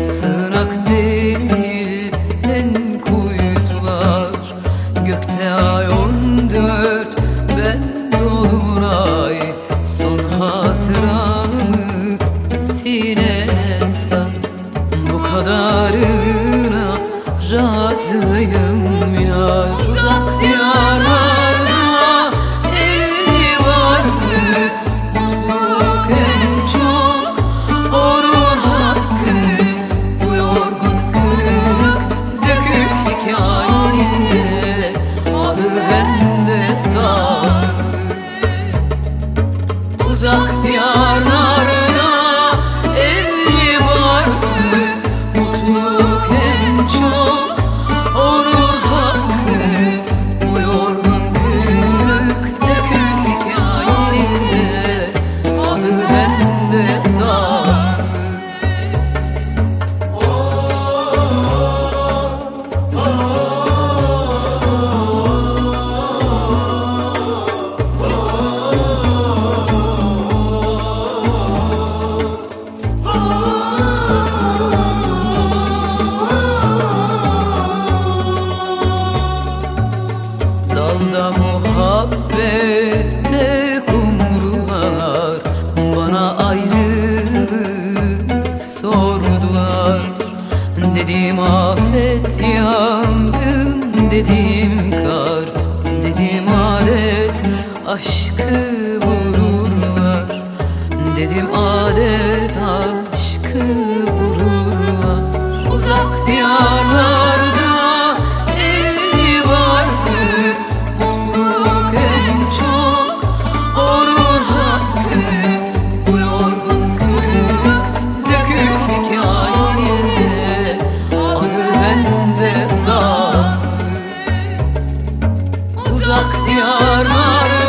kuyular değil en kuytular Gökte ay on dört ben dolur ay. Son hatıramı sine Bu kadarına razıyım ya. Uzak diyor. Dedim afet yangın Dedim kar. Dedim adet Aşkı vururlar. Dedim adet Aşkı vururlar. Uzak diyarlarda Evli vardı. Mutluluk en çok Onun hakkı. Bu yorgun kırık Dökük uzak diyarlara